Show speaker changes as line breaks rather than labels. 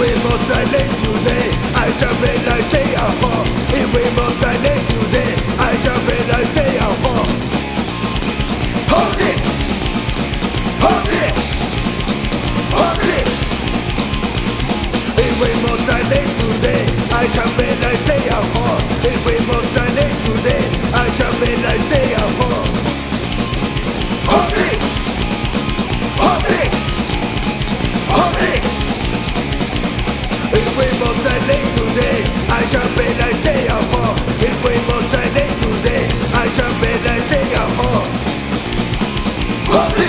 we must silent today. I shall be like they are for. If we must silent today, I shall be like they are for. Hold it! Hold it! Hold it! If we must silent today, I shall be like they Of